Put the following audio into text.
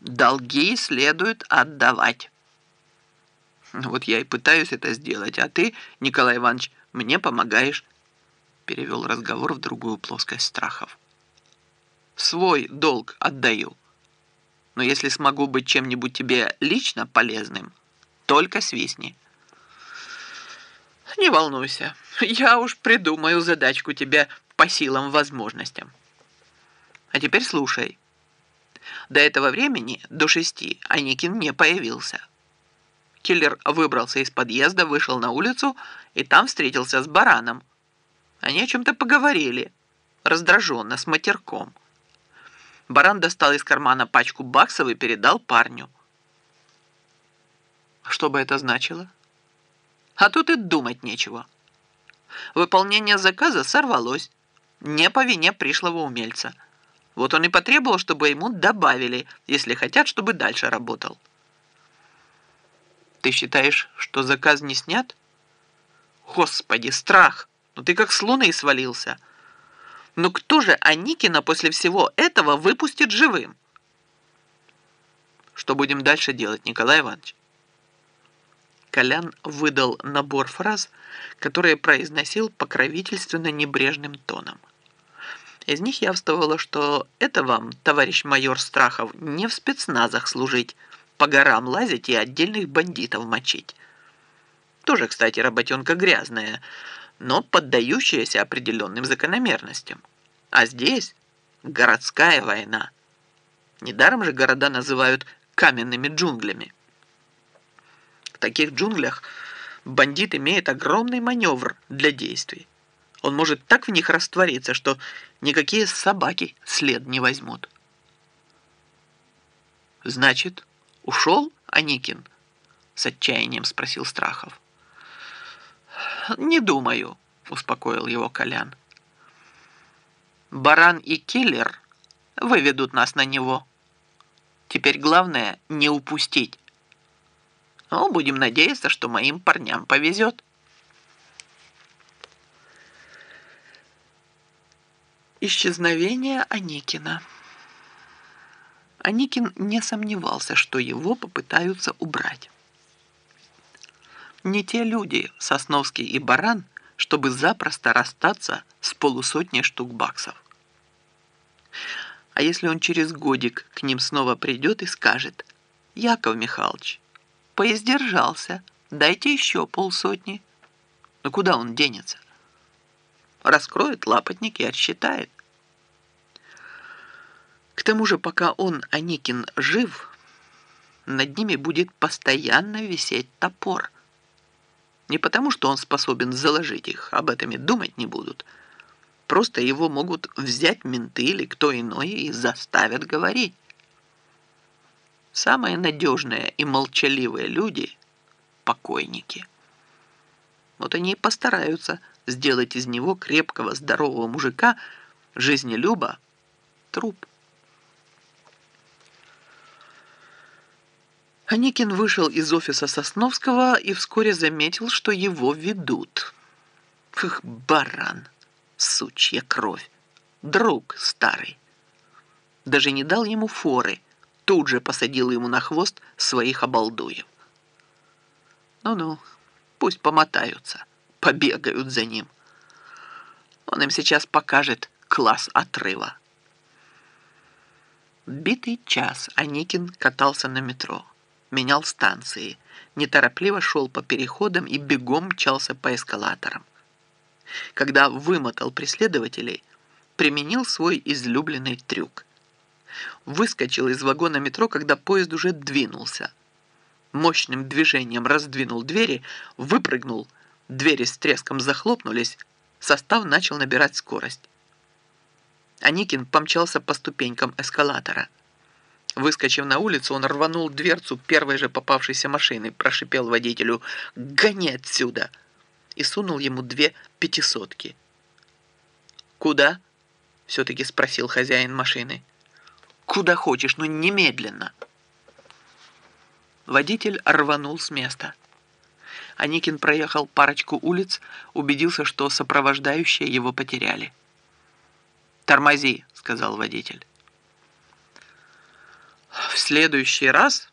Долги следует отдавать. Вот я и пытаюсь это сделать, а ты, Николай Иванович, мне помогаешь. Перевел разговор в другую плоскость страхов. Свой долг отдаю. Но если смогу быть чем-нибудь тебе лично полезным, только свистни. Не волнуйся, я уж придумаю задачку тебе по силам возможностям. А теперь слушай. До этого времени, до шести, Аникин не появился. Киллер выбрался из подъезда, вышел на улицу и там встретился с бараном. Они о чем-то поговорили, раздраженно, с матерком. Баран достал из кармана пачку баксов и передал парню. Что бы это значило? А тут и думать нечего. Выполнение заказа сорвалось. Не по вине пришлого умельца. Вот он и потребовал, чтобы ему добавили, если хотят, чтобы дальше работал. Ты считаешь, что заказ не снят? Господи, страх! Ну ты как с луны свалился. Ну кто же Аникина после всего этого выпустит живым? Что будем дальше делать, Николай Иванович? Колян выдал набор фраз, которые произносил покровительственно небрежным тоном. Из них явствовало, что это вам, товарищ майор Страхов, не в спецназах служить, по горам лазить и отдельных бандитов мочить. Тоже, кстати, работенка грязная, но поддающаяся определенным закономерностям. А здесь городская война. Недаром же города называют каменными джунглями. В таких джунглях бандит имеет огромный маневр для действий. Он может так в них раствориться, что никакие собаки след не возьмут. Значит, ушел Аникин? С отчаянием спросил Страхов. Не думаю, успокоил его Колян. Баран и киллер выведут нас на него. Теперь главное не упустить. Ну, будем надеяться, что моим парням повезет. Исчезновение Аникина. Аникин не сомневался, что его попытаются убрать. Не те люди, Сосновский и Баран, чтобы запросто расстаться с полусотней штук баксов. А если он через годик к ним снова придет и скажет, «Яков Михайлович, поиздержался, дайте еще полсотни». Ну куда он денется? Раскроет лапотник и отсчитает. К тому же, пока он, Аникин, жив, над ними будет постоянно висеть топор. Не потому, что он способен заложить их, об этом и думать не будут. Просто его могут взять менты или кто иной и заставят говорить. Самые надежные и молчаливые люди – покойники. Вот они и постараются сделать из него крепкого, здорового мужика, жизнелюба, труп. Аникин вышел из офиса Сосновского и вскоре заметил, что его ведут. Эх, баран, сучья кровь, друг старый. Даже не дал ему форы, тут же посадил ему на хвост своих обалдуев. Ну-ну, пусть помотаются побегают за ним. Он им сейчас покажет класс отрыва. Битый час Аникин катался на метро, менял станции, неторопливо шел по переходам и бегом мчался по эскалаторам. Когда вымотал преследователей, применил свой излюбленный трюк. Выскочил из вагона метро, когда поезд уже двинулся. Мощным движением раздвинул двери, выпрыгнул – Двери с треском захлопнулись, состав начал набирать скорость. Аникин помчался по ступенькам эскалатора. Выскочив на улицу, он рванул дверцу первой же попавшейся машины, прошипел водителю «Гони отсюда!» и сунул ему две пятисотки. «Куда?» — все-таки спросил хозяин машины. «Куда хочешь, но немедленно!» Водитель рванул с места. Аникин проехал парочку улиц, убедился, что сопровождающие его потеряли. «Тормози», — сказал водитель. В следующий раз